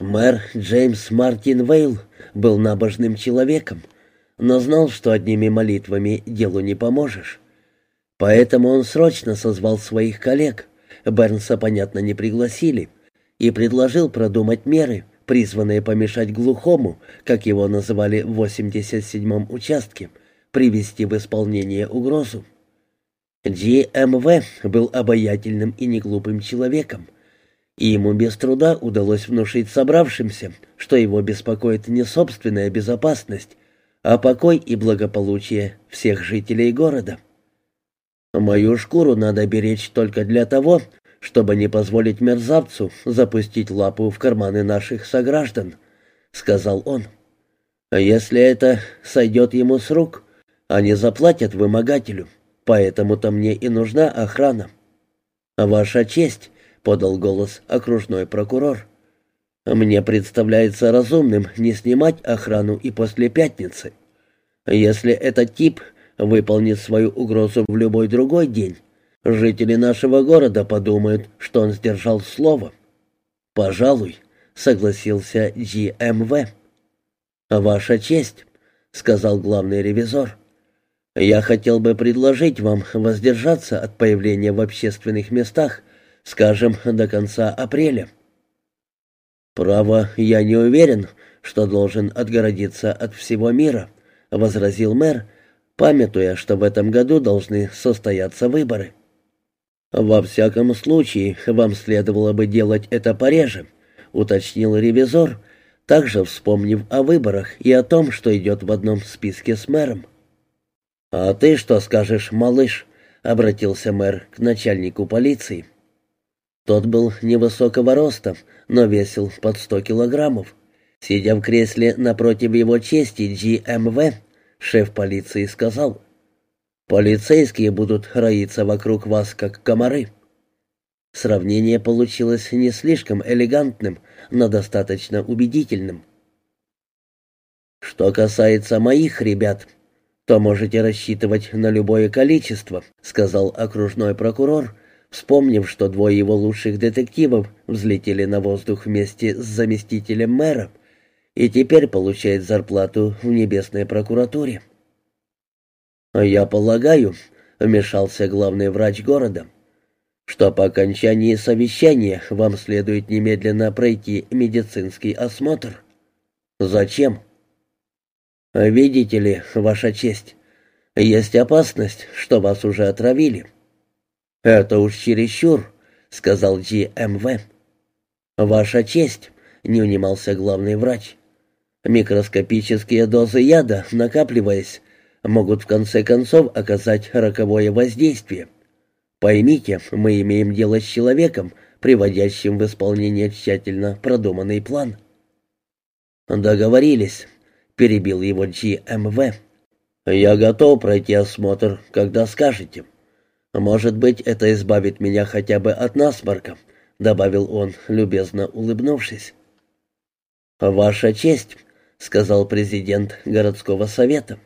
Мэр Джеймс Мартин Вейл был набожным человеком, но знал, что одними молитвами делу не поможешь. Поэтому он срочно созвал своих коллег, Бернса, понятно, не пригласили, и предложил продумать меры, призванные помешать глухому, как его называли в 87-м участке, привести в исполнение угрозу. GMV был обаятельным и неглупым человеком, и ему без труда удалось внушить собравшимся, что его беспокоит не собственная безопасность, а покой и благополучие всех жителей города. Мою шкуру надо беречь только для того, чтобы не позволить мерзавцу запустить лапу в карманы наших сограждан», — сказал он. «А если это сойдет ему с рук, они заплатят вымогателю, поэтому-то мне и нужна охрана». «Ваша честь», — подал голос окружной прокурор. «Мне представляется разумным не снимать охрану и после пятницы. Если этот тип выполнит свою угрозу в любой другой день, Жители нашего города подумают, что он сдержал слово. Пожалуй, согласился GMV. Ваша честь, сказал главный ревизор. Я хотел бы предложить вам воздержаться от появления в общественных местах, скажем, до конца апреля. Право, я не уверен, что должен отгородиться от всего мира, возразил мэр, памятуя, что в этом году должны состояться выборы. «Во всяком случае, вам следовало бы делать это пореже», — уточнил ревизор, также вспомнив о выборах и о том, что идет в одном списке с мэром. «А ты что скажешь, малыш?» — обратился мэр к начальнику полиции. Тот был невысокого роста, но весил под сто килограммов. Сидя в кресле напротив его чести GMV, шеф полиции сказал — Полицейские будут роиться вокруг вас, как комары». Сравнение получилось не слишком элегантным, но достаточно убедительным. «Что касается моих ребят, то можете рассчитывать на любое количество», сказал окружной прокурор, вспомнив, что двое его лучших детективов взлетели на воздух вместе с заместителем мэра и теперь получают зарплату в небесной прокуратуре. «Я полагаю», — вмешался главный врач города, «что по окончании совещания вам следует немедленно пройти медицинский осмотр». «Зачем?» «Видите ли, Ваша честь, есть опасность, что вас уже отравили». «Это уж чересчур», — сказал GMV. «Ваша честь», — не унимался главный врач. «Микроскопические дозы яда, накапливаясь, могут в конце концов оказать роковое воздействие. Поймите, мы имеем дело с человеком, приводящим в исполнение тщательно продуманный план. «Договорились», — перебил его GMV. «Я готов пройти осмотр, когда скажете. Может быть, это избавит меня хотя бы от насморка», — добавил он, любезно улыбнувшись. «Ваша честь», — сказал президент городского совета.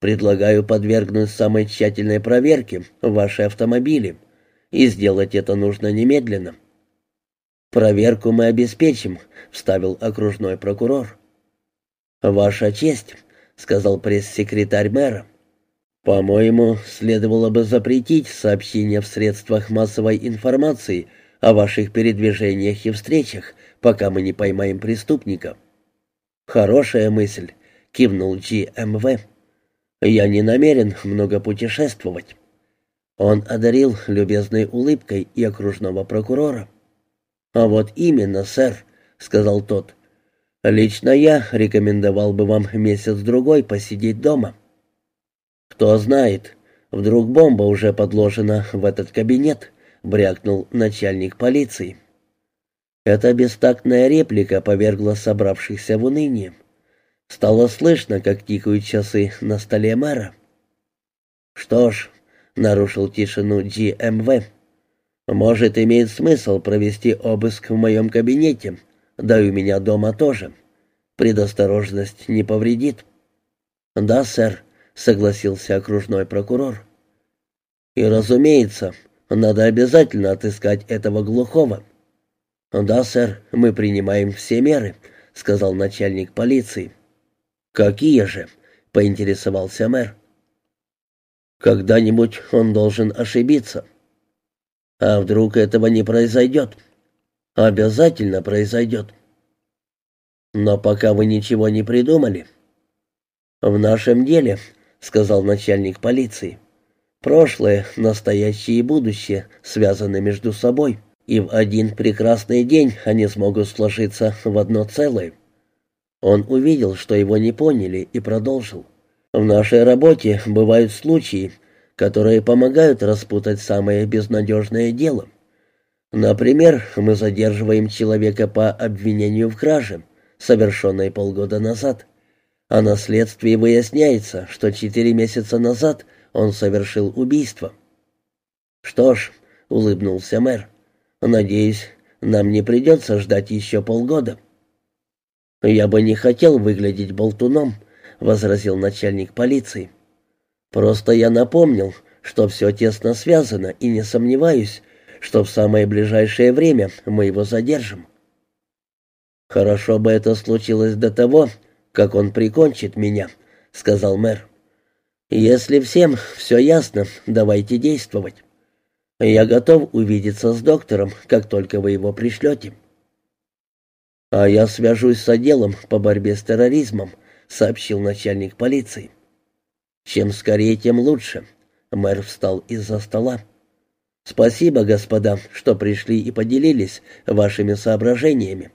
Предлагаю подвергнуть самой тщательной проверке ваши автомобили, и сделать это нужно немедленно. Проверку мы обеспечим, вставил окружной прокурор. Ваша честь, сказал пресс-секретарь мэра. По-моему, следовало бы запретить сообщения в средствах массовой информации о ваших передвижениях и встречах, пока мы не поймаем преступника. Хорошая мысль, кивнул GMV. Я не намерен много путешествовать. Он одарил любезной улыбкой и окружного прокурора. «А вот именно, сэр», — сказал тот. «Лично я рекомендовал бы вам месяц-другой посидеть дома». «Кто знает, вдруг бомба уже подложена в этот кабинет», — брякнул начальник полиции. Эта бестактная реплика повергла собравшихся в уныние. Стало слышно, как тикают часы на столе мэра. «Что ж», — нарушил тишину GMV, — «может, имеет смысл провести обыск в моем кабинете, да и у меня дома тоже. Предосторожность не повредит». «Да, сэр», — согласился окружной прокурор. «И, разумеется, надо обязательно отыскать этого глухого. «Да, сэр, мы принимаем все меры», — сказал начальник полиции. «Какие же?» — поинтересовался мэр. «Когда-нибудь он должен ошибиться». «А вдруг этого не произойдет?» «Обязательно произойдет». «Но пока вы ничего не придумали». «В нашем деле», — сказал начальник полиции, — «прошлое, настоящее и будущее связаны между собой, и в один прекрасный день они смогут сложиться в одно целое». Он увидел, что его не поняли, и продолжил. «В нашей работе бывают случаи, которые помогают распутать самое безнадежное дело. Например, мы задерживаем человека по обвинению в краже, совершенной полгода назад, а на следствии выясняется, что четыре месяца назад он совершил убийство». «Что ж», — улыбнулся мэр, — «надеюсь, нам не придется ждать еще полгода». «Я бы не хотел выглядеть болтуном», — возразил начальник полиции. «Просто я напомнил, что все тесно связано, и не сомневаюсь, что в самое ближайшее время мы его задержим». «Хорошо бы это случилось до того, как он прикончит меня», — сказал мэр. «Если всем все ясно, давайте действовать. Я готов увидеться с доктором, как только вы его пришлете». «А я свяжусь с отделом по борьбе с терроризмом», — сообщил начальник полиции. «Чем скорее, тем лучше». Мэр встал из-за стола. «Спасибо, господа, что пришли и поделились вашими соображениями.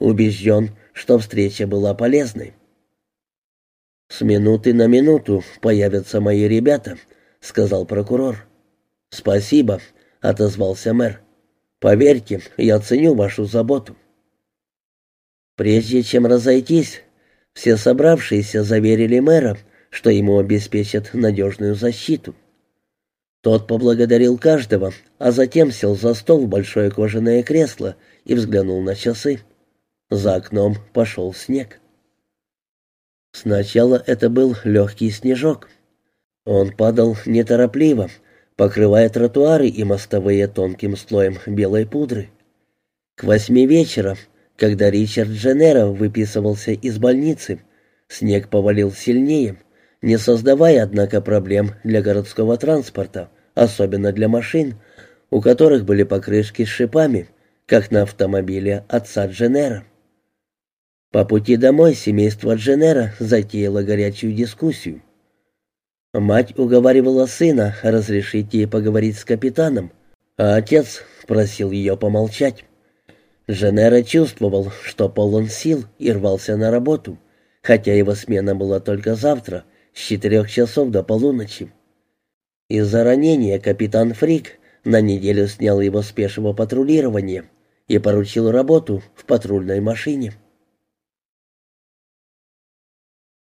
Убежден, что встреча была полезной». «С минуты на минуту появятся мои ребята», — сказал прокурор. «Спасибо», — отозвался мэр. «Поверьте, я ценю вашу заботу». Прежде чем разойтись, все собравшиеся заверили мэра, что ему обеспечат надежную защиту. Тот поблагодарил каждого, а затем сел за стол в большое кожаное кресло и взглянул на часы. За окном пошел снег. Сначала это был легкий снежок. Он падал неторопливо, покрывая тротуары и мостовые тонким слоем белой пудры. К восьми вечера когда Ричард Дженнеро выписывался из больницы, снег повалил сильнее, не создавая, однако, проблем для городского транспорта, особенно для машин, у которых были покрышки с шипами, как на автомобиле отца Дженнера. По пути домой семейство Дженнера затеяло горячую дискуссию. Мать уговаривала сына разрешить ей поговорить с капитаном, а отец просил ее помолчать. Женера чувствовал, что полон сил и рвался на работу, хотя его смена была только завтра, с четырех часов до полуночи. Из-за ранения капитан Фрик на неделю снял его с пешего патрулирования и поручил работу в патрульной машине.